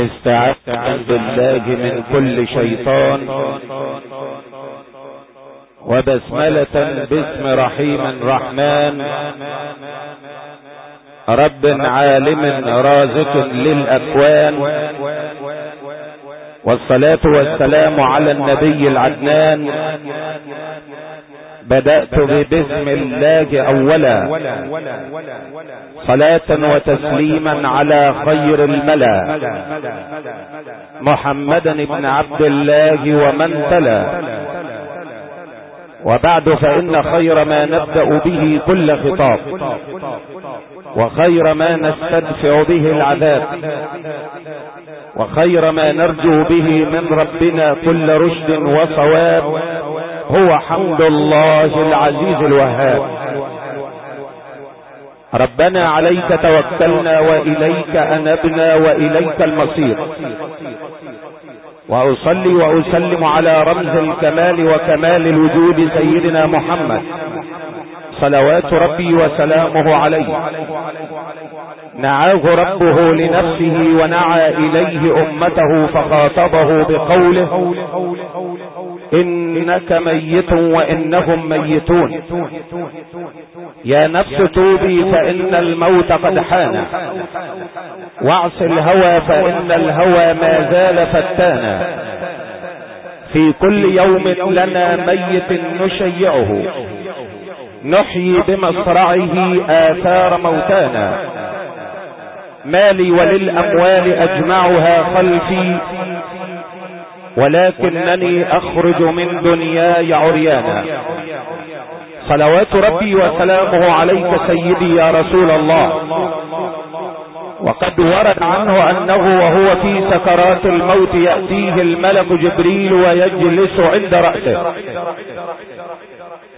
استعذ بالله من كل شيطان. وبسملة باسم رحيم رحمن رب عالم رازق للأكوان. والصلاة والسلام على النبي العدنان. بدأت ببسم الله أولا. صلاة وتسليما على خير الملا. محمدا بن عبد الله ومن تلا. وبعد فإن خير ما نبدأ به كل خطاب. وخير ما نستدفع به العذاب. وخير ما نرجو به من ربنا كل رشد وصواب. هو حمد الله العزيز الوهاب. ربنا عليك توكلنا وإليك أنبنا وإليك المصير. وأصلي وأسلم على رمز الكمال وكمال الوجود سيدنا محمد. صلوات ربي وسلامه عليه. نعاه ربه لنفسه ونعى إليه أمته فخاطبه بقوله إنك ميت وإنهم ميتون. يا نفس توبي فإن الموت قد حان. واعص الهوى فإن الهوى ما زال فتانا. في كل يوم لنا ميت نشيعه. نحيي بمصرعه آثار موتانا. مالي وللأموال أجمعها خلفي. ولكنني أخرج من دنياي عريانا. صلوات ربي وسلامه عليك سيدي يا رسول الله. وقد ورد عنه أنه وهو في سكرات الموت يأتيه الملك جبريل ويجلس عند رأسه.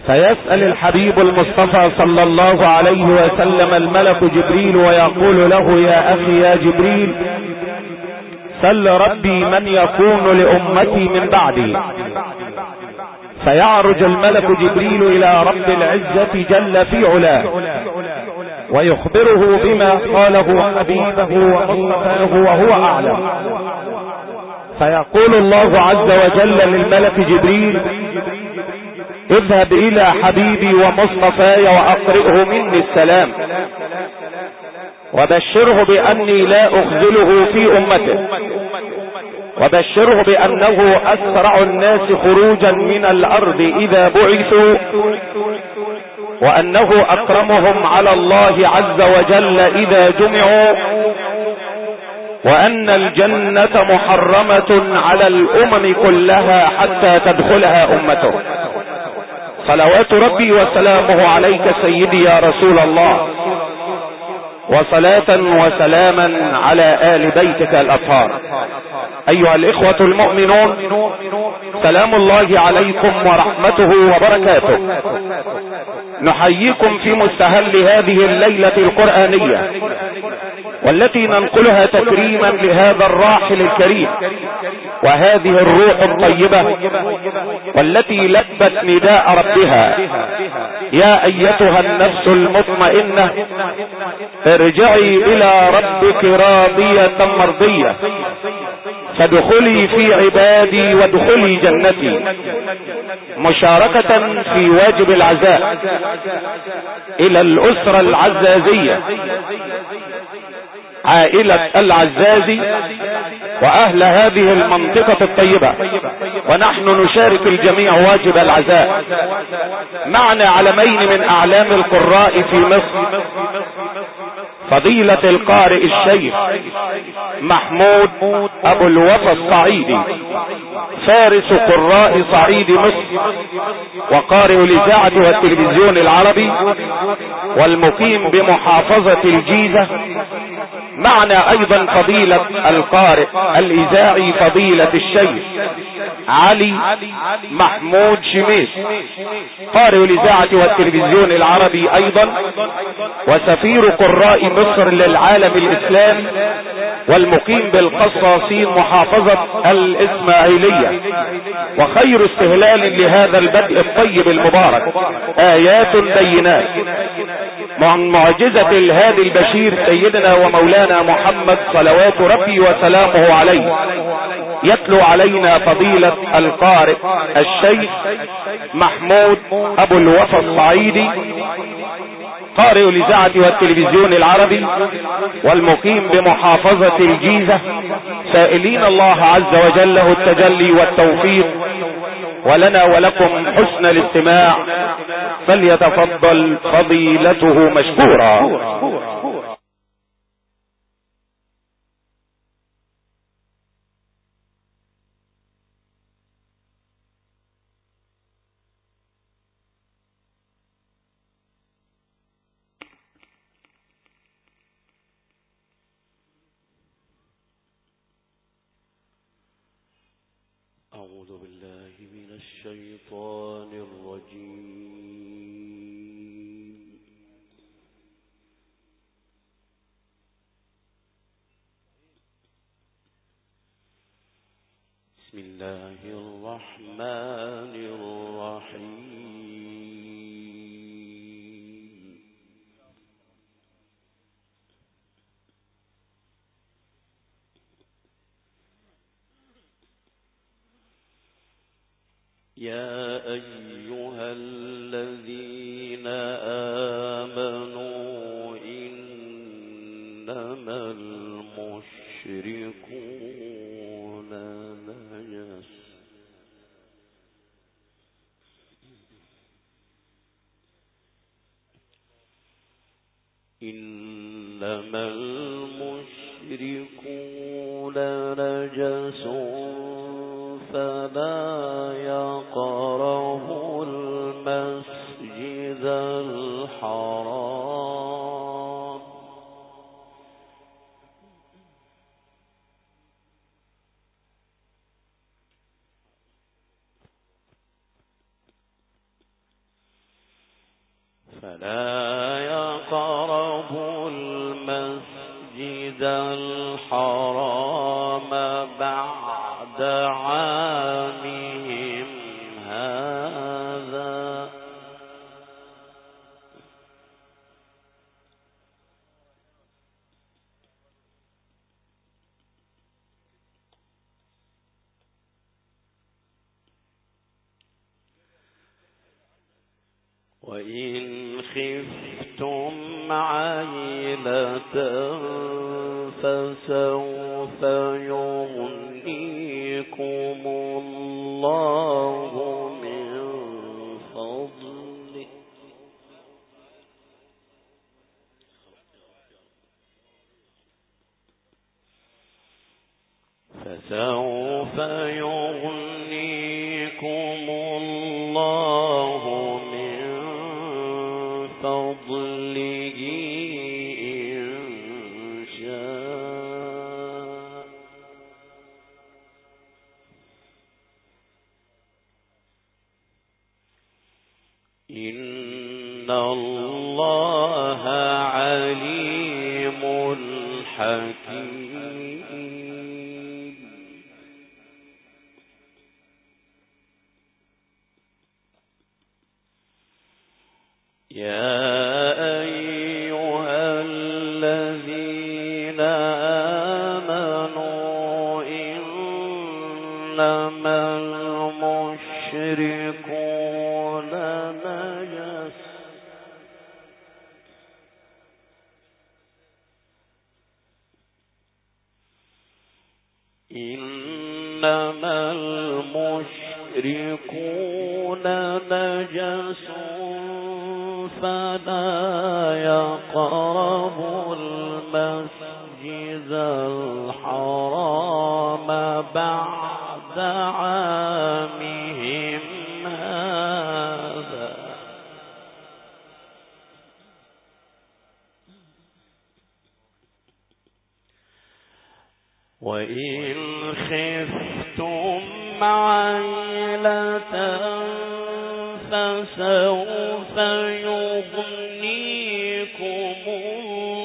فيسأل الحبيب المصطفى صلى الله عليه وسلم الملك جبريل ويقول له يا أخي يا جبريل سل ربي من يكون لأمتي من بعدي. فيعرج الملك جبريل إلى رب العزة جل في علاه. ويخبره بما قاله حبيبه ومصطفاه وهو أعلم. فيقول الله عز وجل للملك جبريل اذهب إلى حبيبي ومصطفاي وأقرئه مني السلام. وبشره بأني لا أخذله في أمته. وبشره بأنه أسرع الناس خروجا من الأرض إذا بعثوا وأنه أكرمهم على الله عز وجل إذا جمعوا وأن الجنة محرمة على الأمم كلها حتى تدخلها أمته. صلوات ربي وسلامه عليك سيدي يا رسول الله. وصلاة وسلاما على آل بيتك الأطهار. أيها الإخوة المؤمنون سلام الله عليكم ورحمته وبركاته. نحييكم في مستهل هذه الليلة القرآنية والتي ننقلها تكريما لهذا الراحل الكريم. وهذه الروح الطيبة والتي لبت نداء ربها. يا أيتها النفس المطمئنة ارجعي إلى ربك راضية مرضية. فادخلي في عبادي وادخلي جنتي. مشاركة في واجب العزاء إلى الأسرة العزازية. عائلة العزازي وأهل هذه المنطقة الطيبة. ونحن نشارك الجميع واجب العزاء. معنا علمين من أعلام القراء في مصر. فضيلة القارئ الشيخ محمود أبو الوفا الصعيدي فارس قراء صعيد مصر وقارئ الاذاعة والتلفزيون العربي والمقيم بمحافظة الجيزة معنا أيضا فضيلة القارئ الإذاعي فضيلة الشيخ علي محمود شميس قارئ الإذاعة والتلفزيون العربي أيضا وسفير قراء مصر للعالم الاسلامي والمقيم بالقصاصين محافظة الإسماعيلية وخير استهلال لهذا البدء الطيب المبارك آيات بينات. عن معجزة الهادي البشير سيدنا ومولانا محمد صلوات ربي وسلامه عليه. يتلو علينا فضيلة القارئ الشيخ محمود أبو الوفا الصعيدي. قارئ الاذاعة والتلفزيون العربي والمقيم بمحافظة الجيزة سائلين الله عز وجل التجلي والتوفيق ولنا ولكم حسن الاستماع فليتفضل فضيلته مشكورا. الرحمن الرحيم. يا أيها الذين آمنوا إنما المشركون نجس. المشركون نجس فلا يقره المسجد الحرام وإن فضله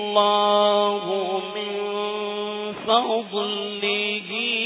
الله من فضله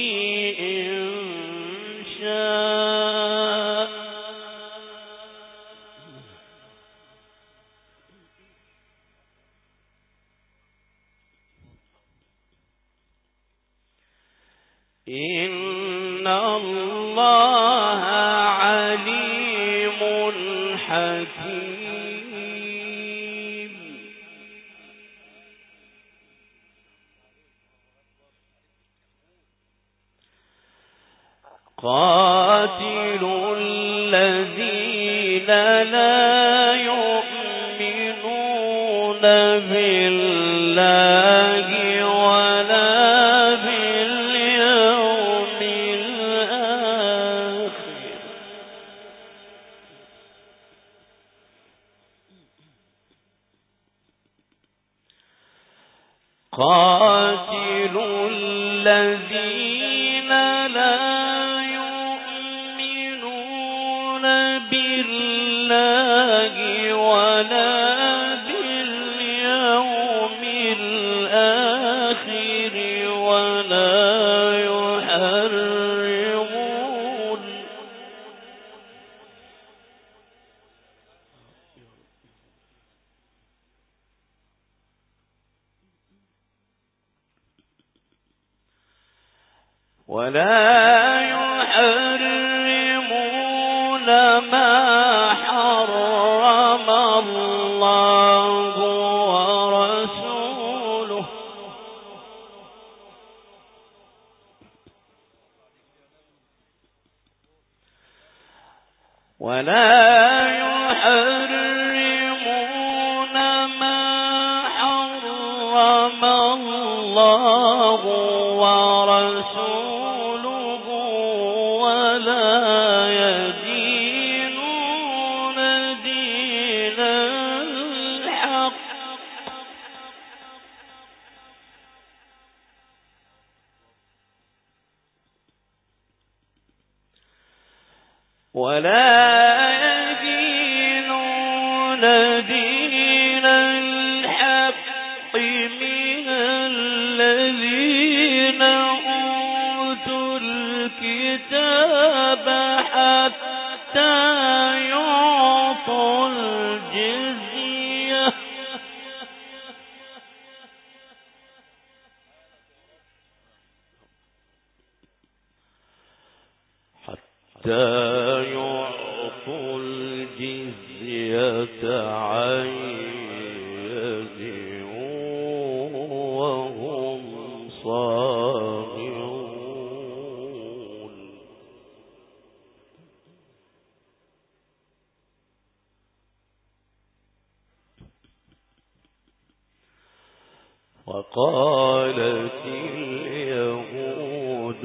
يحرمون ما وقالت اليهود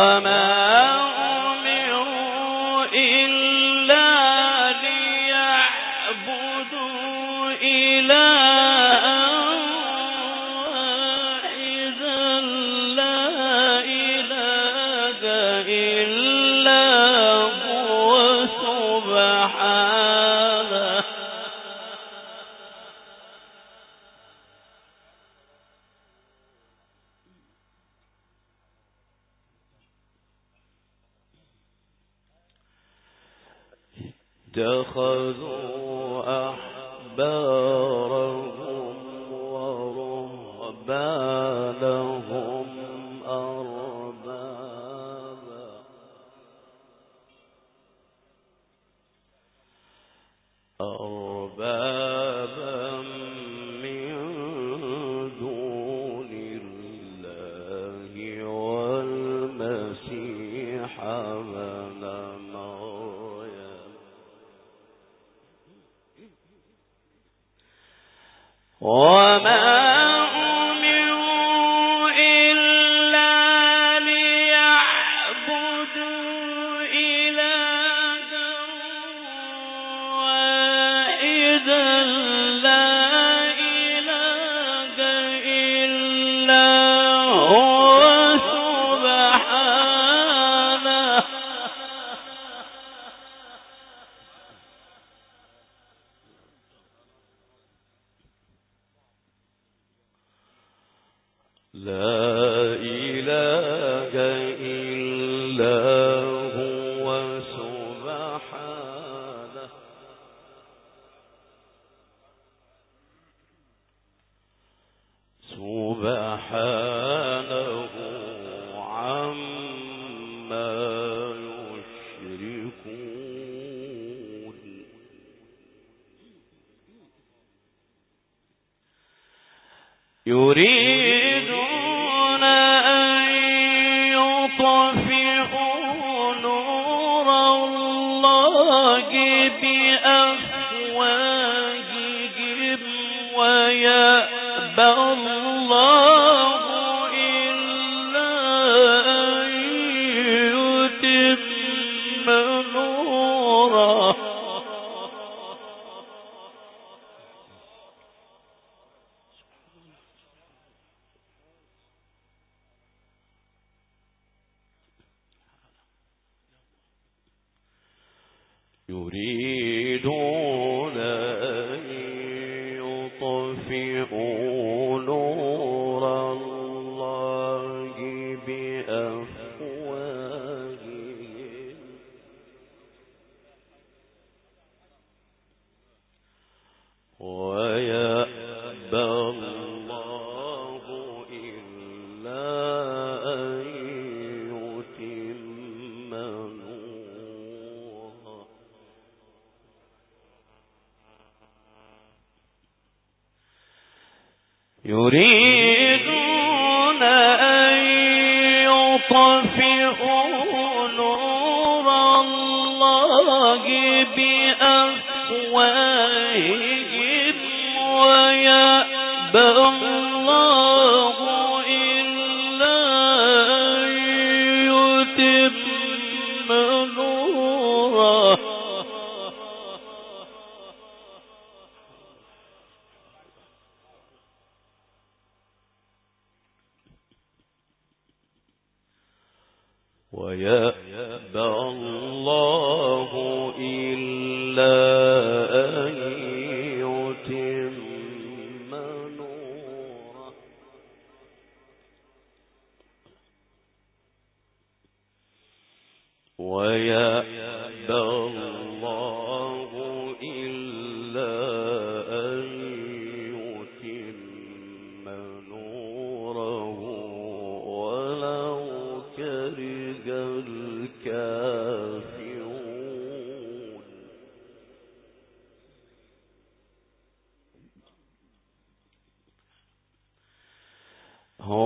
ہو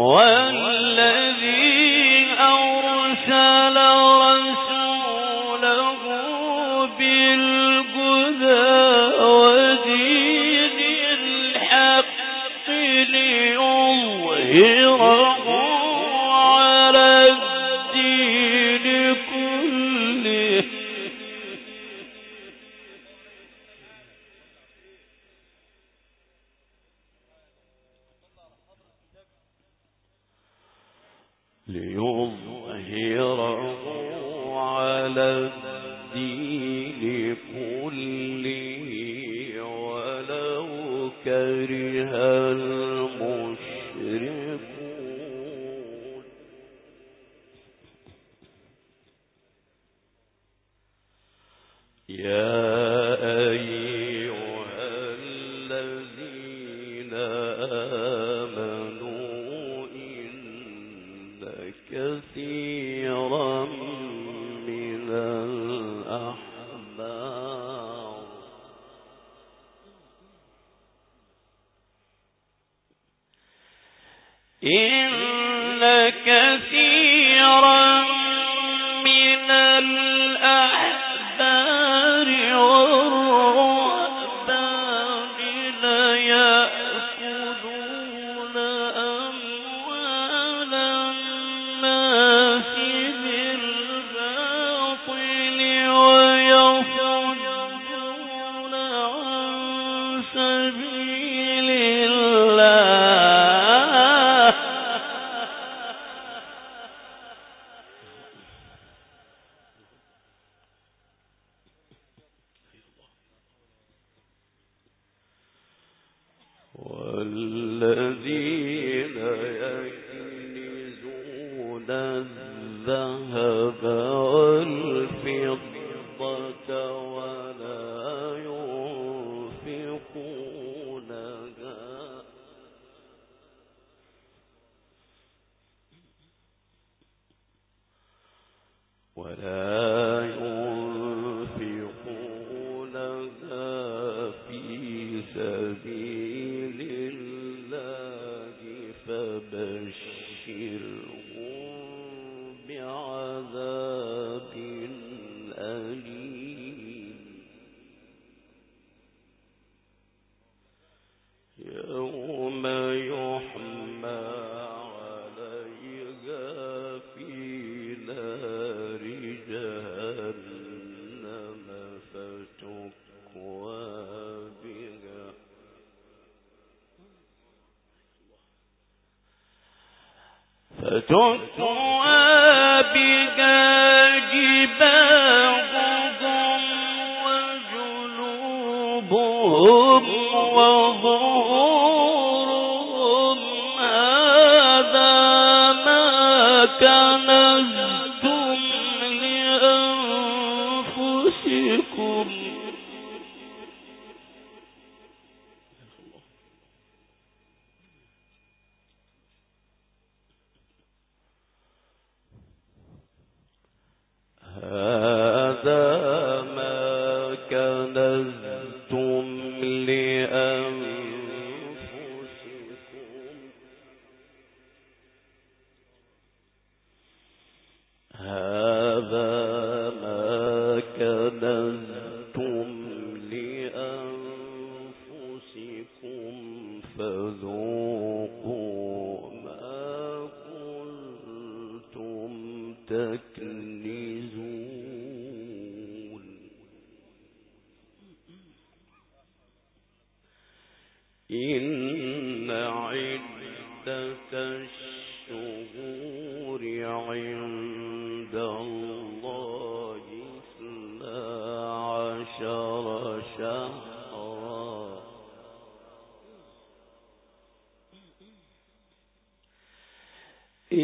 don't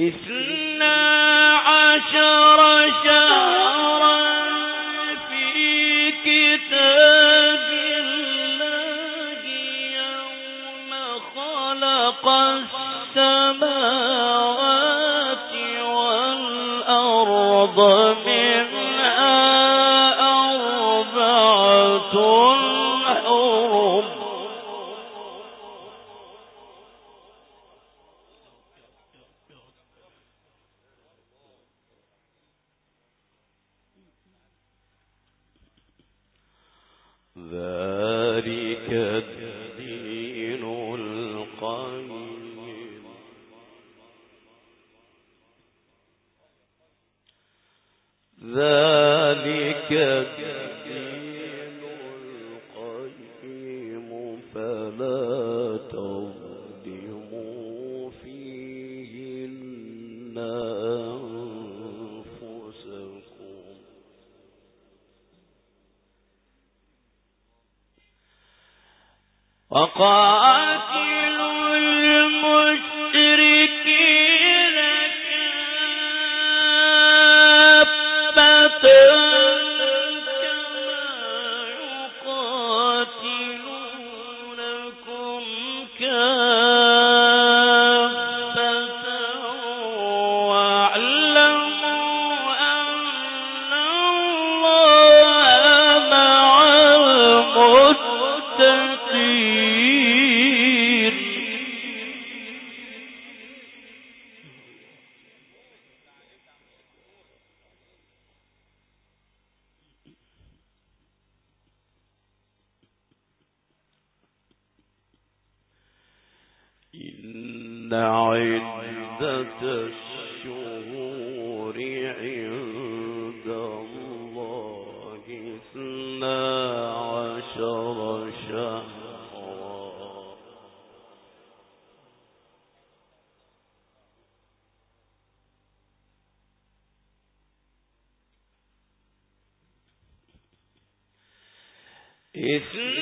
Et إن عدة الشهور عند الله اثنا عشر شهرا. اثنا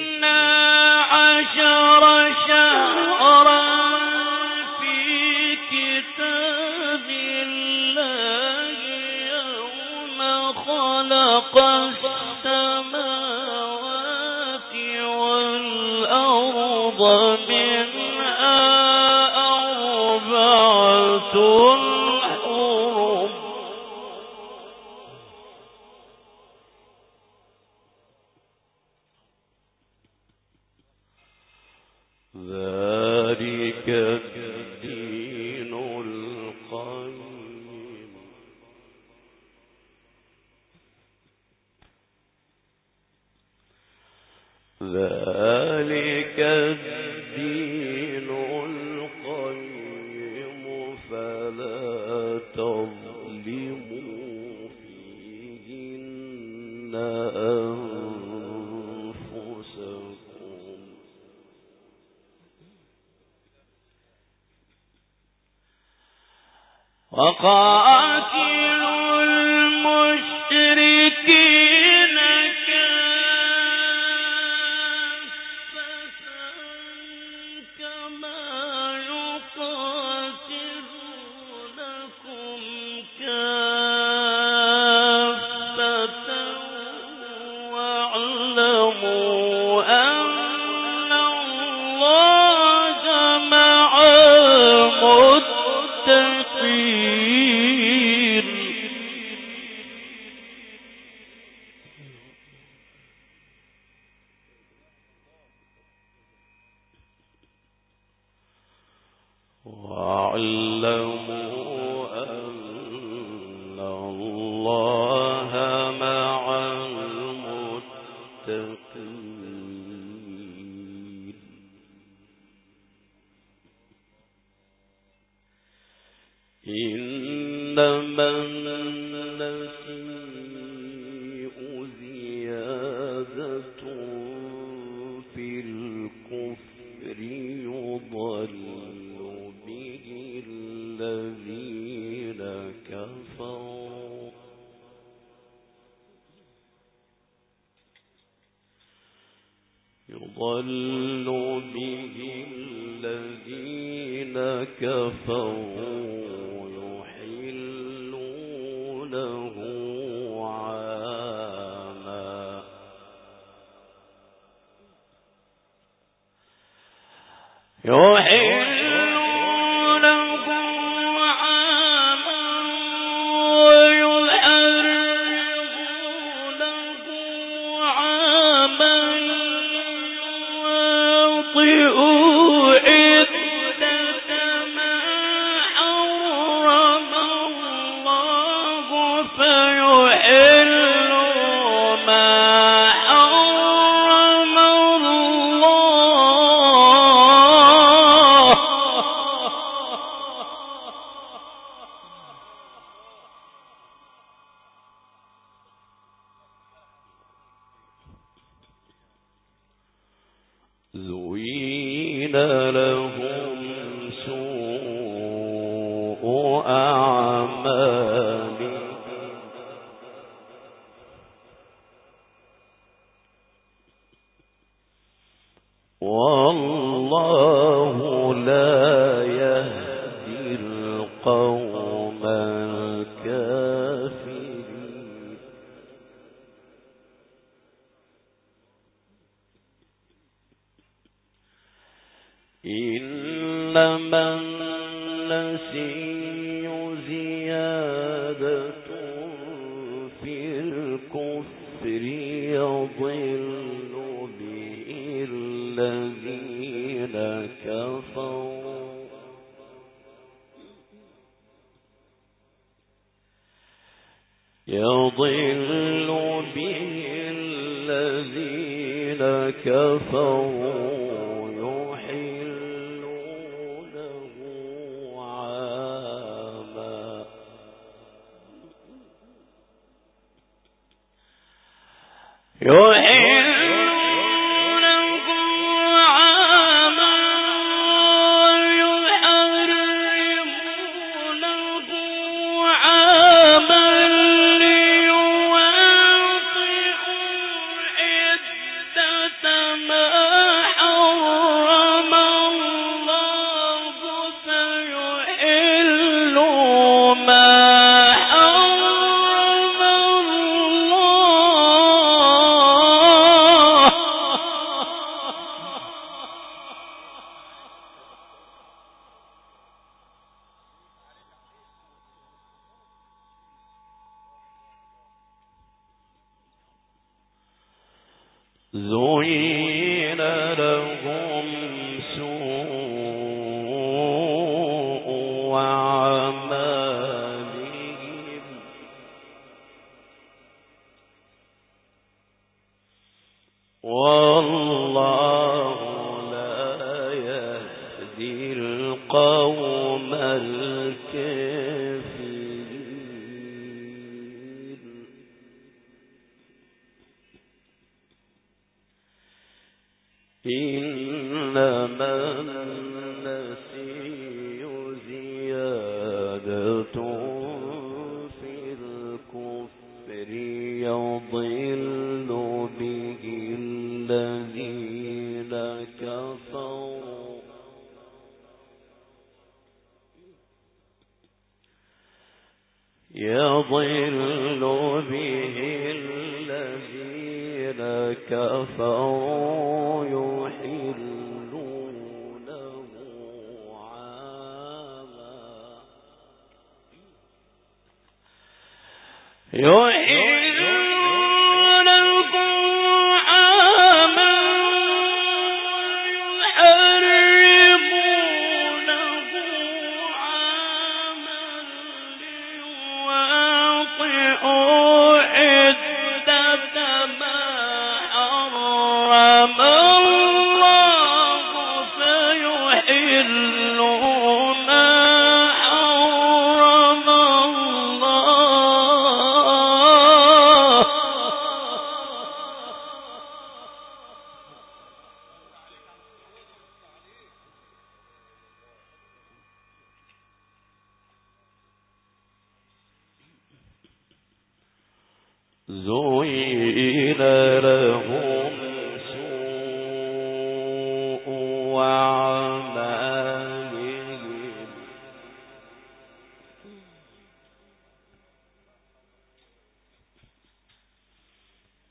كفروا.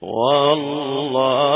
والله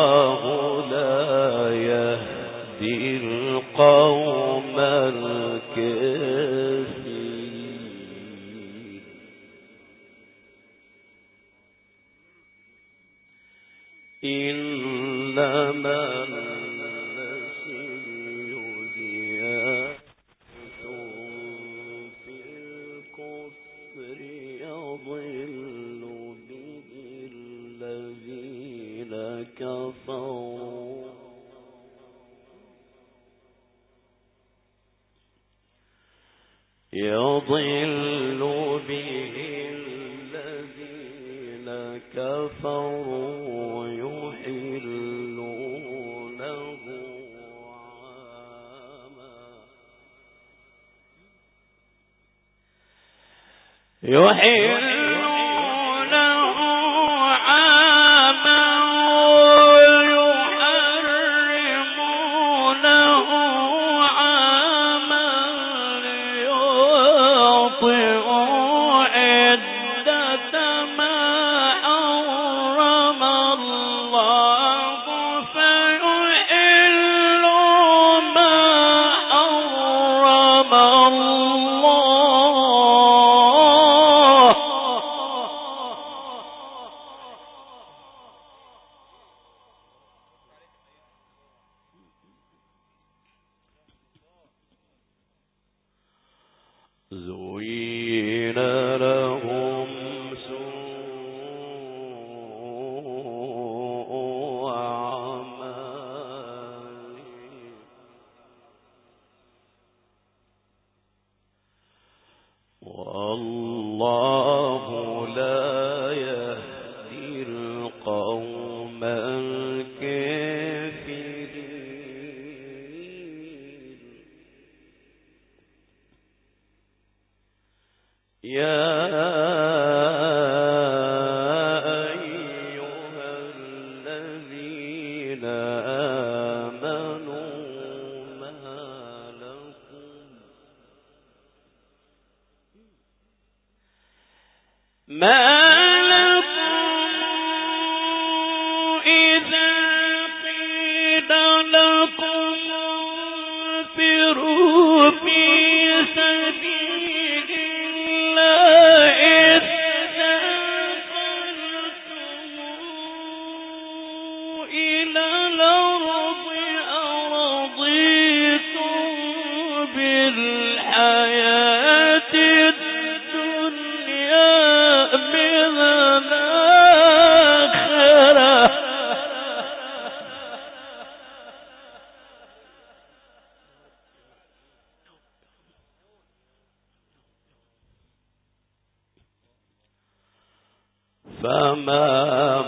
So.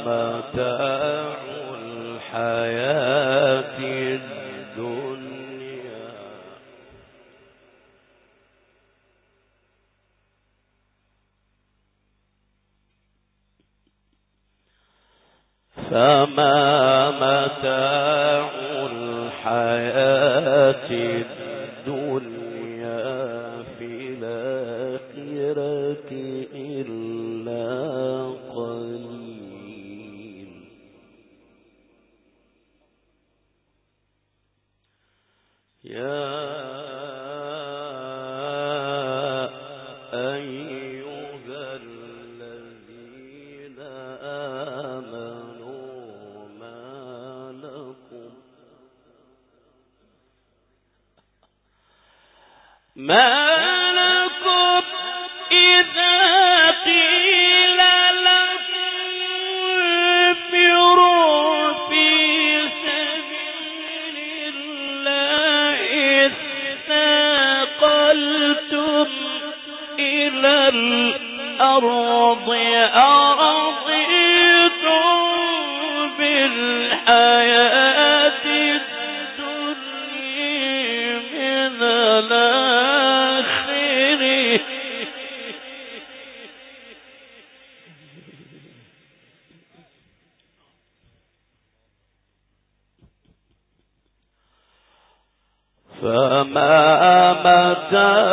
متاع الحياة الدنيا. فما متاع الحياة الدنيا. عَسَى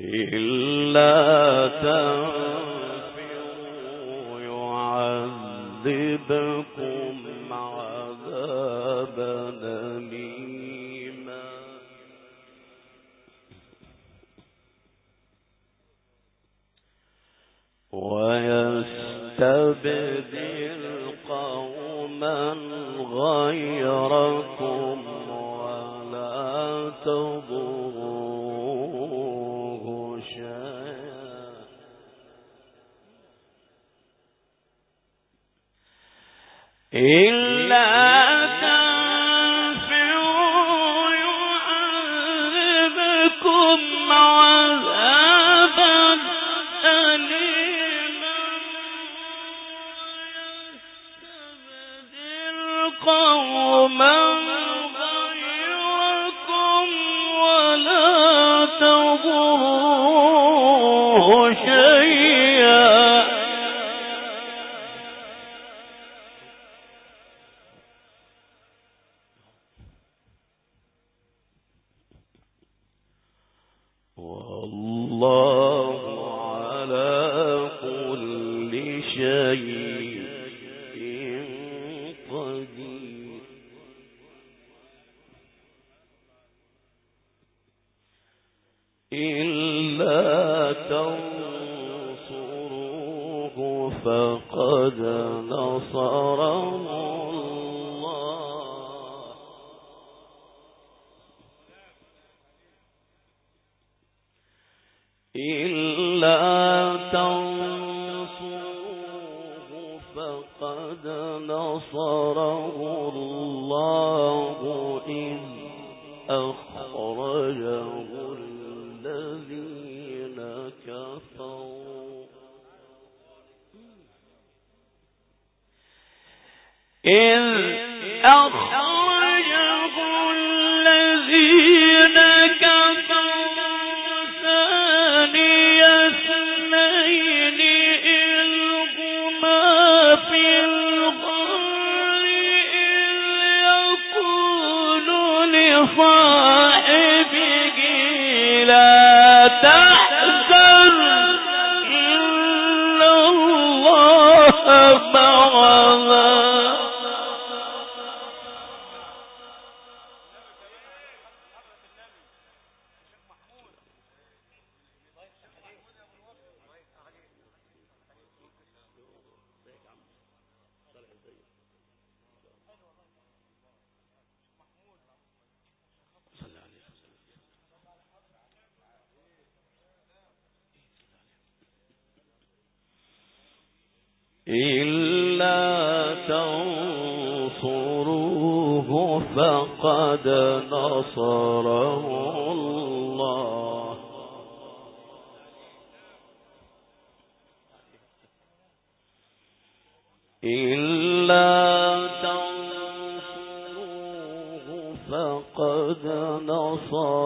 إلا تنفروا يعذبكم عذابا الله إلا فقد نصره الله أخرجه إذ أخذ إلا فقد نصر.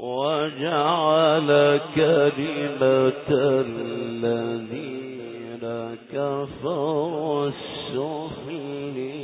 وجعل كلمة الذين كفروا السفلي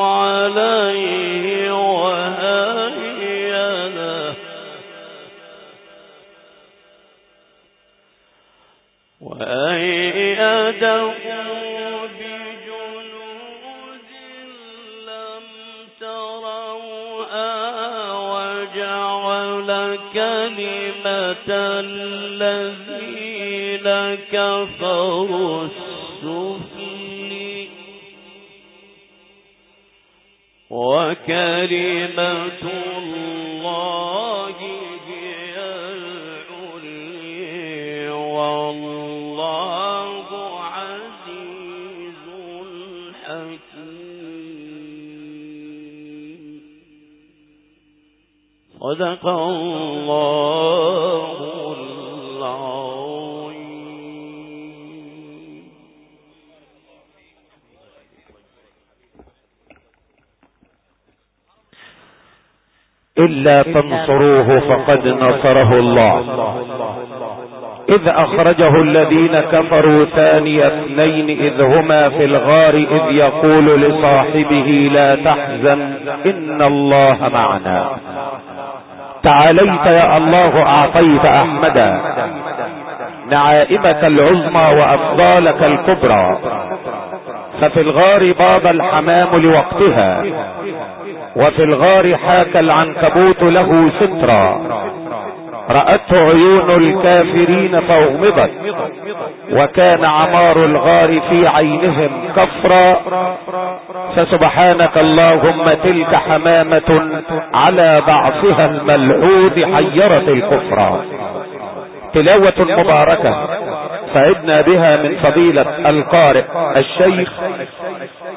عليه وأيده بجنود لم وجعل كلمة الذين كفروا وكلمة الله هي العلي والله عزيز حكيم. صدق الله إلا تنصروه فقد نصره الله. إذ أخرجه الذين كفروا ثاني اثنين إذ هما في الغار إذ يقول لصاحبه لا تحزن إن الله معنا. تعاليت يا الله أعطيت أحمدا. نعائمك العظمى وأفضالك الكبرى. ففي الغار باب الحمام لوقتها. وفي الغار حاك العنكبوت له سترا. رأته عيون الكافرين فأغمضت. وكان عمار الغار في عينهم كفرا. فسبحانك اللهم تلك حمامة على بعضها الملعوذ حيرت الكفرا. تلاوة مباركة سعدنا بها من فضيلة القارئ الشيخ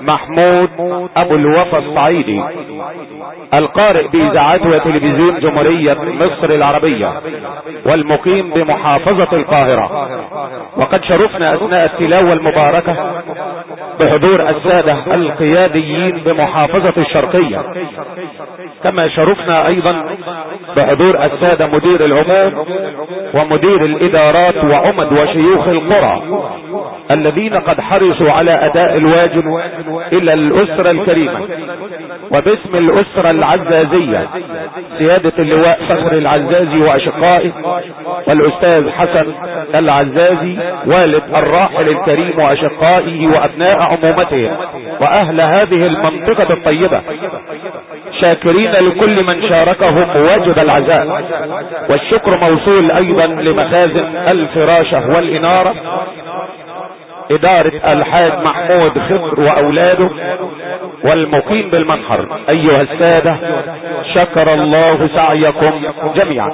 محمود أبو الوفا الصعيدي القارئ باذاعات وتلفزيون جمهورية مصر العربية والمقيم بمحافظة القاهرة. وقد شرفنا أثناء التلاوة المباركة بحضور السادة القياديين بمحافظة الشرقية. كما شرفنا أيضا بحضور السادة مدير العموم ومدير الإدارات وعمد وشيوخ القرى الذين قد حرصوا على أداء الواجب إلى الأسرة الكريمة. وباسم الأسرة العزازية. سيادة اللواء فخر العزازي وأشقائه. والأستاذ حسن العزازي والد الراحل الكريم وأشقائه وأبناء عمومته. وأهل هذه المنطقة الطيبة. شاكرين لكل من شاركهم واجب العزاء. والشكر موصول أيضا لمخازن الفراشة والإنارة. إدارة الحاج محمود خضر وأولاده والمقيم بالمنحر. أيها السادة شكر الله سعيكم جميعا.